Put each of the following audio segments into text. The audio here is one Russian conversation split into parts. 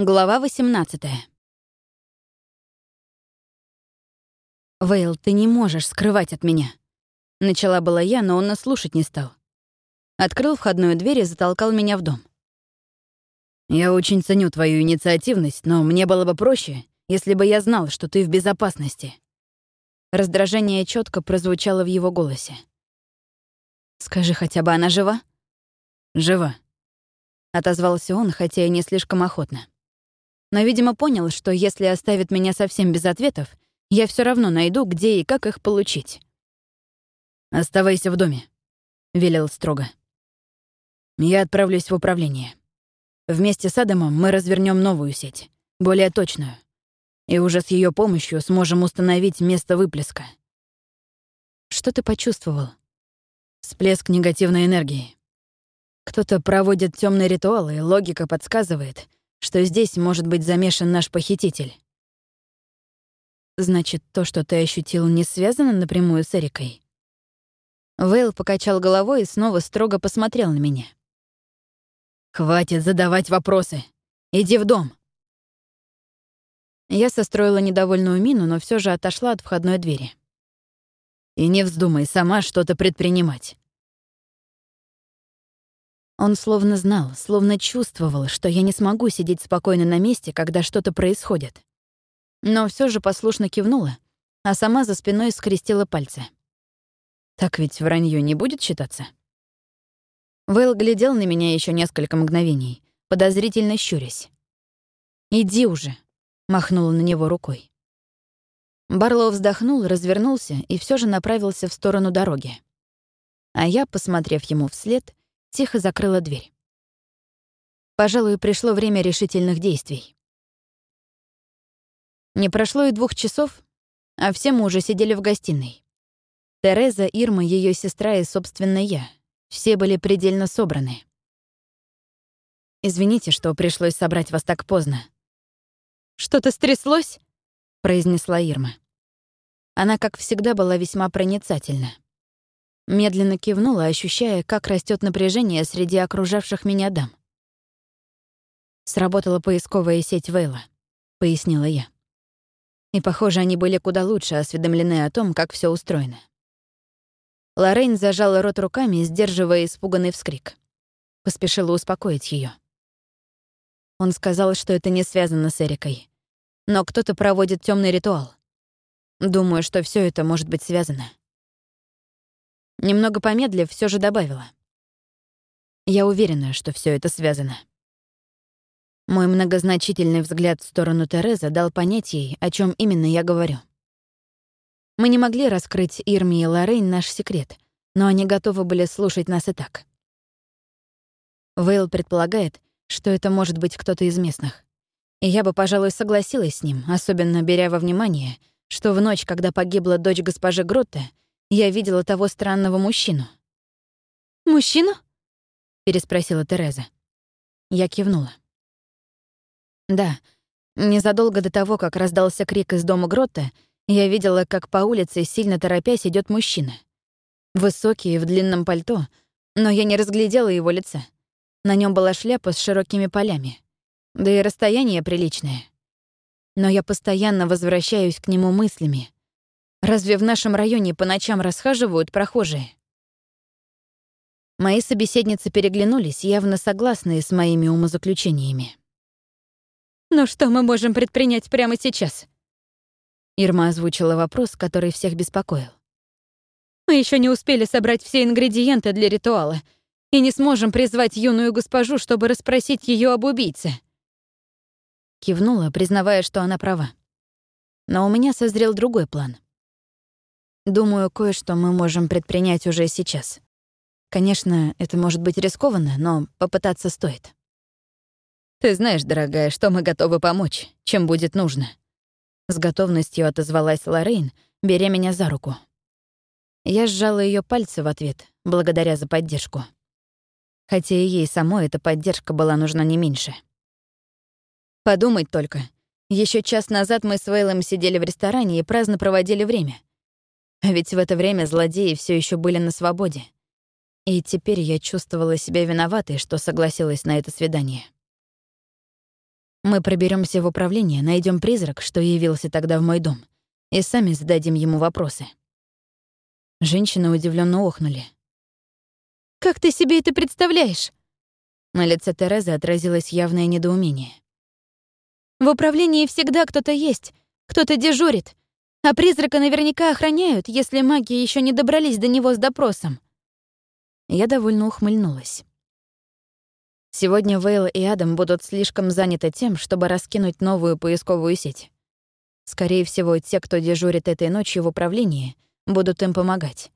Глава 18 «Вейл, ты не можешь скрывать от меня». Начала была я, но он нас слушать не стал. Открыл входную дверь и затолкал меня в дом. «Я очень ценю твою инициативность, но мне было бы проще, если бы я знал, что ты в безопасности». Раздражение четко прозвучало в его голосе. «Скажи, хотя бы она жива?» «Жива», — отозвался он, хотя и не слишком охотно но, видимо, понял, что если оставит меня совсем без ответов, я все равно найду, где и как их получить. «Оставайся в доме», — велел строго. «Я отправлюсь в управление. Вместе с Адамом мы развернем новую сеть, более точную, и уже с ее помощью сможем установить место выплеска». «Что ты почувствовал?» «Всплеск негативной энергии. Кто-то проводит темный ритуал, и логика подсказывает — что здесь может быть замешан наш похититель. Значит, то, что ты ощутил, не связано напрямую с Эрикой? Вейл покачал головой и снова строго посмотрел на меня. «Хватит задавать вопросы. Иди в дом». Я состроила недовольную мину, но все же отошла от входной двери. «И не вздумай сама что-то предпринимать. Он словно знал, словно чувствовал, что я не смогу сидеть спокойно на месте, когда что-то происходит. Но все же послушно кивнула, а сама за спиной скрестила пальцы. Так ведь вранье не будет считаться? Вэлл глядел на меня еще несколько мгновений, подозрительно щурясь. «Иди уже», — махнула на него рукой. Барлоу вздохнул, развернулся и все же направился в сторону дороги. А я, посмотрев ему вслед, тихо закрыла дверь. Пожалуй, пришло время решительных действий. Не прошло и двух часов, а все мы уже сидели в гостиной. Тереза, Ирма, ее сестра и, собственно, я. Все были предельно собраны. «Извините, что пришлось собрать вас так поздно». «Что-то стряслось?» — произнесла Ирма. Она, как всегда, была весьма проницательна. Медленно кивнула, ощущая, как растет напряжение среди окружавших меня дам. «Сработала поисковая сеть Вейла», — пояснила я. И, похоже, они были куда лучше осведомлены о том, как все устроено. Лоррейн зажала рот руками, сдерживая испуганный вскрик. Поспешила успокоить ее. Он сказал, что это не связано с Эрикой. Но кто-то проводит темный ритуал. Думаю, что все это может быть связано. Немного помедлив, все же добавила. Я уверена, что все это связано. Мой многозначительный взгляд в сторону Терезы дал понять ей, о чем именно я говорю. Мы не могли раскрыть Ирме и Лоррейн наш секрет, но они готовы были слушать нас и так. Вейл предполагает, что это может быть кто-то из местных. И я бы, пожалуй, согласилась с ним, особенно беря во внимание, что в ночь, когда погибла дочь госпожи Гротте, я видела того странного мужчину. «Мужчину?» — переспросила Тереза. Я кивнула. Да, незадолго до того, как раздался крик из дома Гротта, я видела, как по улице, сильно торопясь, идет мужчина. Высокий, в длинном пальто, но я не разглядела его лица. На нем была шляпа с широкими полями. Да и расстояние приличное. Но я постоянно возвращаюсь к нему мыслями, Разве в нашем районе по ночам расхаживают прохожие? Мои собеседницы переглянулись, явно согласные с моими умозаключениями. «Ну что мы можем предпринять прямо сейчас?» Ирма озвучила вопрос, который всех беспокоил. «Мы еще не успели собрать все ингредиенты для ритуала и не сможем призвать юную госпожу, чтобы расспросить ее об убийце». Кивнула, признавая, что она права. Но у меня созрел другой план — Думаю, кое-что мы можем предпринять уже сейчас. Конечно, это может быть рискованно, но попытаться стоит. Ты знаешь, дорогая, что мы готовы помочь, чем будет нужно. С готовностью отозвалась Лоррейн, беря меня за руку. Я сжала ее пальцы в ответ, благодаря за поддержку. Хотя и ей самой эта поддержка была нужна не меньше. Подумать только. Еще час назад мы с Вейлом сидели в ресторане и праздно проводили время. А ведь в это время злодеи все еще были на свободе. И теперь я чувствовала себя виноватой, что согласилась на это свидание. Мы проберемся в управление, найдем призрак, что явился тогда в мой дом, и сами зададим ему вопросы. Женщины удивленно охнули. «Как ты себе это представляешь?» На лице Терезы отразилось явное недоумение. «В управлении всегда кто-то есть, кто-то дежурит, а призрака наверняка охраняют, если маги еще не добрались до него с допросом». Я довольно ухмыльнулась. Сегодня Вейл и Адам будут слишком заняты тем, чтобы раскинуть новую поисковую сеть. Скорее всего, те, кто дежурит этой ночью в управлении, будут им помогать.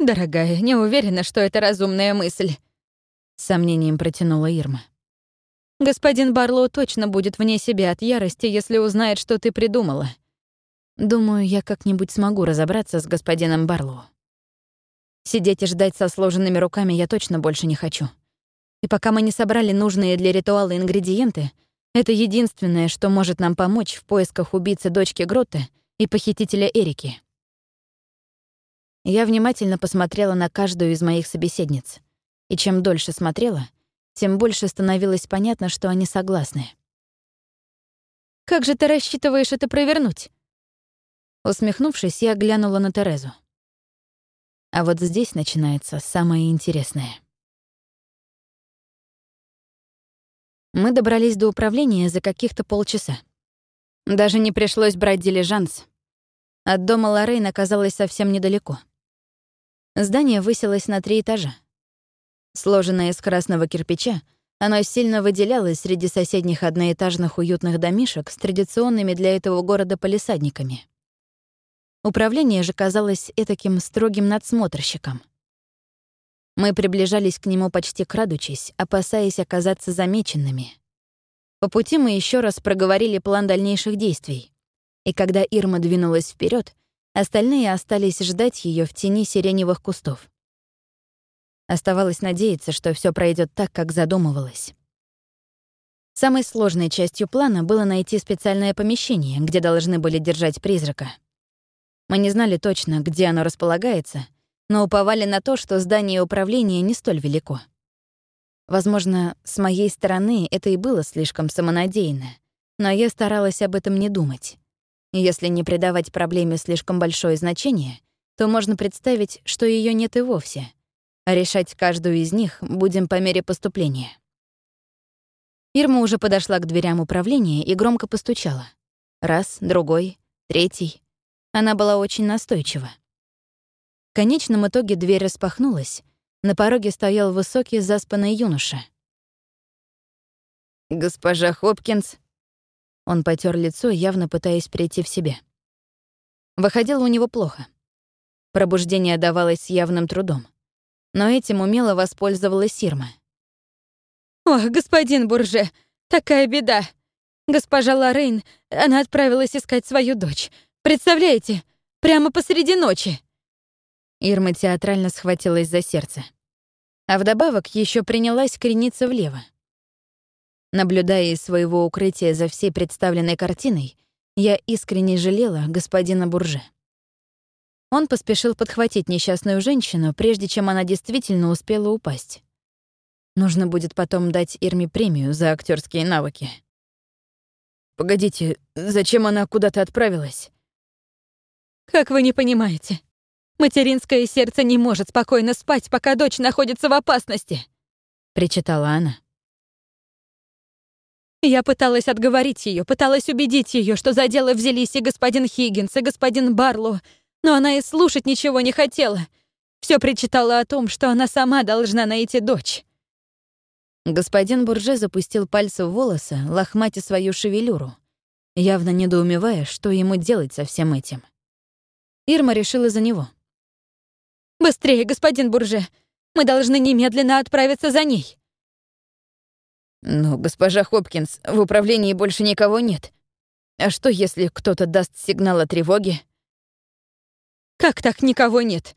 «Дорогая, не уверена, что это разумная мысль», — сомнением протянула Ирма. «Господин Барлоу точно будет вне себя от ярости, если узнает, что ты придумала. Думаю, я как-нибудь смогу разобраться с господином Барлоу. Сидеть и ждать со сложенными руками я точно больше не хочу. И пока мы не собрали нужные для ритуала ингредиенты, это единственное, что может нам помочь в поисках убийцы дочки Гроты и похитителя Эрики. Я внимательно посмотрела на каждую из моих собеседниц. И чем дольше смотрела, тем больше становилось понятно, что они согласны. «Как же ты рассчитываешь это провернуть?» Усмехнувшись, я глянула на Терезу. А вот здесь начинается самое интересное. Мы добрались до управления за каких-то полчаса. Даже не пришлось брать дилижанс. От дома Лоррейн оказалось совсем недалеко. Здание высилось на три этажа. Сложенное из красного кирпича, оно сильно выделялось среди соседних одноэтажных уютных домишек с традиционными для этого города полисадниками. Управление же казалось этаким строгим надсмотрщиком — мы приближались к нему почти крадучись, опасаясь оказаться замеченными. По пути мы еще раз проговорили план дальнейших действий. И когда Ирма двинулась вперед, остальные остались ждать ее в тени сиреневых кустов. Оставалось надеяться, что все пройдет так, как задумывалось. Самой сложной частью плана было найти специальное помещение, где должны были держать призрака. Мы не знали точно, где оно располагается — но уповали на то, что здание управления не столь велико. Возможно, с моей стороны это и было слишком самонадеянно, но я старалась об этом не думать. Если не придавать проблеме слишком большое значение, то можно представить, что ее нет и вовсе. А решать каждую из них будем по мере поступления. Ирма уже подошла к дверям управления и громко постучала. Раз, другой, третий. Она была очень настойчива. В конечном итоге дверь распахнулась. На пороге стоял высокий заспанный юноша. «Госпожа Хопкинс». Он потер лицо, явно пытаясь прийти в себя. Выходило у него плохо. Пробуждение давалось с явным трудом. Но этим умело воспользовалась Сирма. «Ох, господин Бурже, такая беда! Госпожа Лорейн, она отправилась искать свою дочь. Представляете, прямо посреди ночи!» Ирма театрально схватилась за сердце. А вдобавок еще принялась крениться влево. Наблюдая из своего укрытия за всей представленной картиной, я искренне жалела господина Бурже. Он поспешил подхватить несчастную женщину, прежде чем она действительно успела упасть. Нужно будет потом дать Ирме премию за актерские навыки. «Погодите, зачем она куда-то отправилась?» «Как вы не понимаете? Материнское сердце не может спокойно спать, пока дочь находится в опасности», — причитала она. Я пыталась отговорить ее, пыталась убедить ее, что за дело взялись и господин Хиггинс, и господин Барлоу, но она и слушать ничего не хотела. Все причитала о том, что она сама должна найти дочь. Господин Бурже запустил пальцы в волосы, лохматя свою шевелюру, явно недоумевая, что ему делать со всем этим. Ирма решила за него. Быстрее, господин Бурже! Мы должны немедленно отправиться за ней!» «Но, госпожа Хопкинс, в управлении больше никого нет. А что, если кто-то даст сигнал о тревоге?» «Как так никого нет?»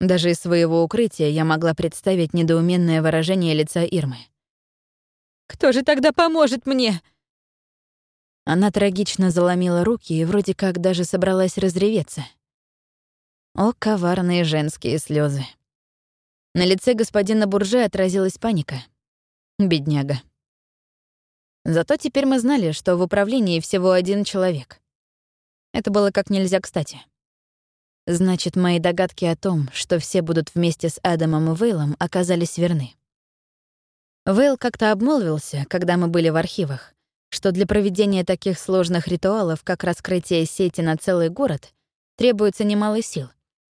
Даже из своего укрытия я могла представить недоуменное выражение лица Ирмы. «Кто же тогда поможет мне?» Она трагично заломила руки и вроде как даже собралась разреветься. О, коварные женские слезы. На лице господина Бурже отразилась паника. Бедняга. Зато теперь мы знали, что в управлении всего один человек. Это было как нельзя кстати. Значит, мои догадки о том, что все будут вместе с Адамом и Вейлом, оказались верны. Вейл как-то обмолвился, когда мы были в архивах, что для проведения таких сложных ритуалов, как раскрытие сети на целый город, требуется немало сил,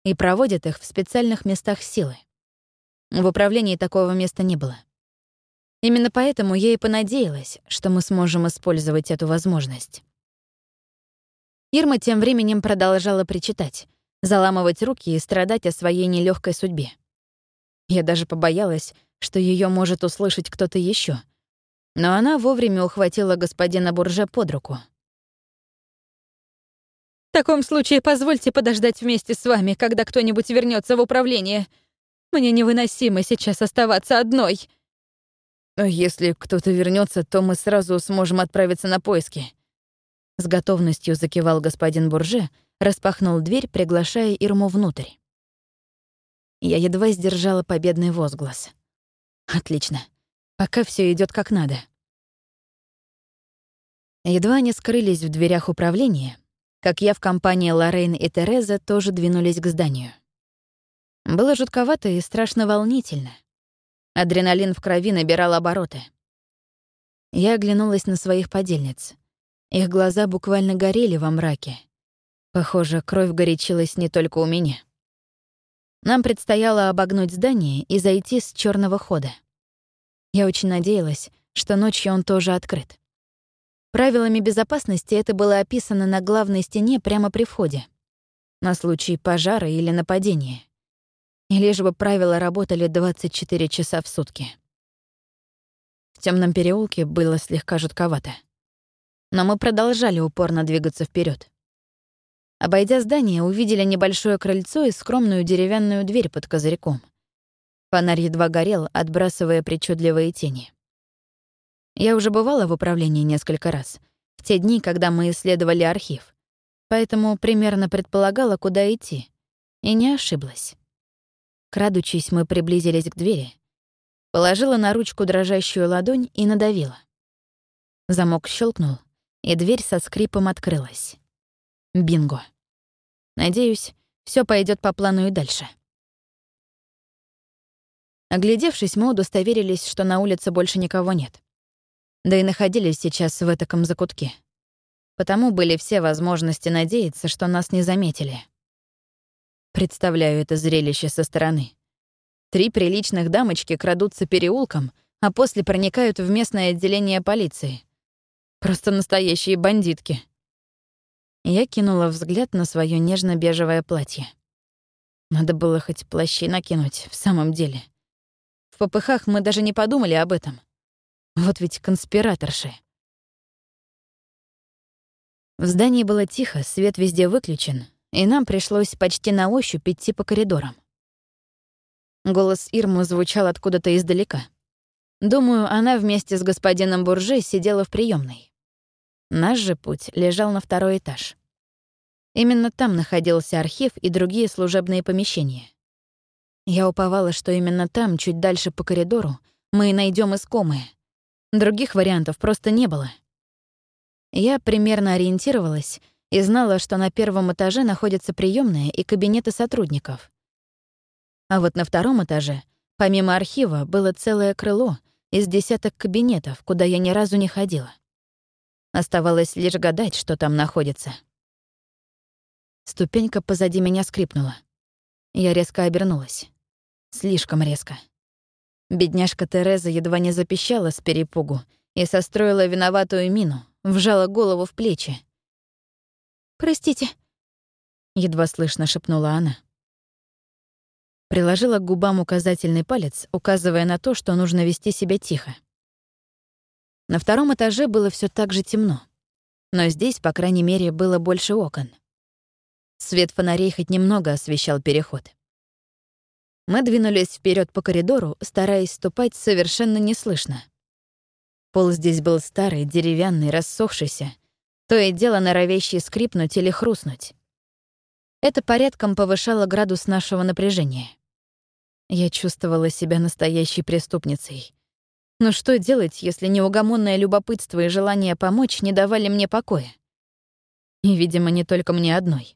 и проводят их в специальных местах силы. В управлении такого места не было. Именно поэтому я и понадеялась, что мы сможем использовать эту возможность. Ирма тем временем продолжала причитать, заламывать руки и страдать о своей нелегкой судьбе. Я даже побоялась, что ее может услышать кто-то еще. Но она вовремя ухватила господина Бурже под руку. «В таком случае позвольте подождать вместе с вами, когда кто-нибудь вернется в управление. Мне невыносимо сейчас оставаться одной». «Если кто-то вернется, то мы сразу сможем отправиться на поиски». С готовностью закивал господин Бурже, распахнул дверь, приглашая Ирму внутрь. Я едва сдержала победный возглас. Отлично. Пока все идет как надо. Едва они скрылись в дверях управления, как я в компании Лоррейн и Тереза тоже двинулись к зданию. Было жутковато и страшно волнительно. Адреналин в крови набирал обороты. Я оглянулась на своих подельниц. Их глаза буквально горели во мраке, Похоже, кровь горячилась не только у меня. Нам предстояло обогнуть здание и зайти с черного хода. Я очень надеялась, что ночью он тоже открыт. Правилами безопасности это было описано на главной стене прямо при входе. На случай пожара или нападения. И лишь бы правила работали 24 часа в сутки. В темном переулке было слегка жутковато. Но мы продолжали упорно двигаться вперед. Обойдя здание, увидели небольшое крыльцо и скромную деревянную дверь под козырьком. Фонарь едва горел, отбрасывая причудливые тени. Я уже бывала в управлении несколько раз, в те дни, когда мы исследовали архив, поэтому примерно предполагала, куда идти, и не ошиблась. Крадучись, мы приблизились к двери, положила на ручку дрожащую ладонь и надавила. Замок щелкнул, и дверь со скрипом открылась. Бинго. Надеюсь, все пойдет по плану и дальше. Оглядевшись, мы удостоверились, что на улице больше никого нет. Да и находились сейчас в этаком закутке. Потому были все возможности надеяться, что нас не заметили. Представляю это зрелище со стороны. Три приличных дамочки крадутся переулком, а после проникают в местное отделение полиции. Просто настоящие бандитки. Я кинула взгляд на свое нежно-бежевое платье. Надо было хоть плащи накинуть, в самом деле. В попыхах мы даже не подумали об этом. Вот ведь конспираторши. В здании было тихо, свет везде выключен, и нам пришлось почти на ощупь идти по коридорам. Голос Ирмы звучал откуда-то издалека. Думаю, она вместе с господином Бурже сидела в приемной. Наш же путь лежал на второй этаж. Именно там находился архив и другие служебные помещения. Я уповала, что именно там, чуть дальше по коридору, мы найдем искомые. Других вариантов просто не было. Я примерно ориентировалась и знала, что на первом этаже находятся приемные и кабинеты сотрудников. А вот на втором этаже, помимо архива, было целое крыло из десяток кабинетов, куда я ни разу не ходила. Оставалось лишь гадать, что там находится. Ступенька позади меня скрипнула. Я резко обернулась. Слишком резко. Бедняжка Тереза едва не запищала с перепугу и состроила виноватую мину, вжала голову в плечи. «Простите», — едва слышно шепнула она. Приложила к губам указательный палец, указывая на то, что нужно вести себя тихо. На втором этаже было все так же темно, но здесь, по крайней мере, было больше окон. Свет фонарей хоть немного освещал переход. Мы двинулись вперед по коридору, стараясь ступать совершенно неслышно. Пол здесь был старый, деревянный, рассохшийся, то и дело норовящий скрипнуть или хрустнуть. Это порядком повышало градус нашего напряжения. Я чувствовала себя настоящей преступницей. Но что делать, если неугомонное любопытство и желание помочь не давали мне покоя? И, видимо, не только мне одной.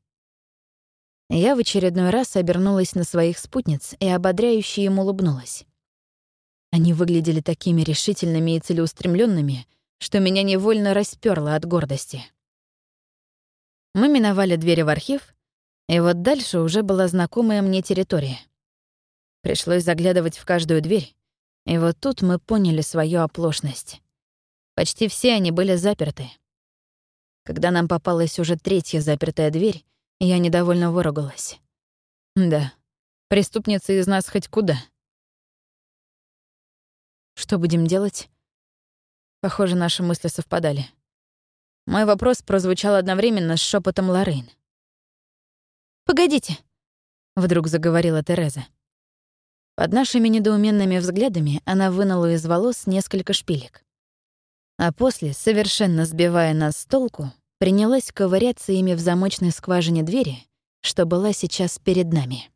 Я в очередной раз обернулась на своих спутниц и ободряюще им улыбнулась. Они выглядели такими решительными и целеустремленными, что меня невольно расперло от гордости. Мы миновали двери в архив, и вот дальше уже была знакомая мне территория. Пришлось заглядывать в каждую дверь, и вот тут мы поняли свою оплошность. Почти все они были заперты. Когда нам попалась уже третья запертая дверь, я недовольно выругалась. Да, преступница из нас хоть куда. Что будем делать? Похоже, наши мысли совпадали. Мой вопрос прозвучал одновременно с шепотом Лорейн. «Погодите», — вдруг заговорила Тереза. Под нашими недоуменными взглядами она вынула из волос несколько шпилек. А после, совершенно сбивая нас с толку, принялась ковыряться ими в замочной скважине двери, что была сейчас перед нами.